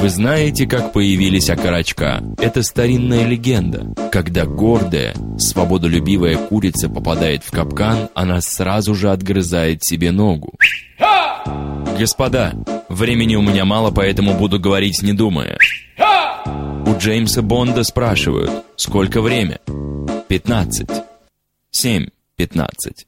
Вы знаете, как появились окорочка? Это старинная легенда. Когда гордая, свободолюбивая курица попадает в капкан, она сразу же отгрызает себе ногу. Господа, времени у меня мало, поэтому буду говорить не думая. У Джеймса Бонда спрашивают, сколько время? 15. 7. 15.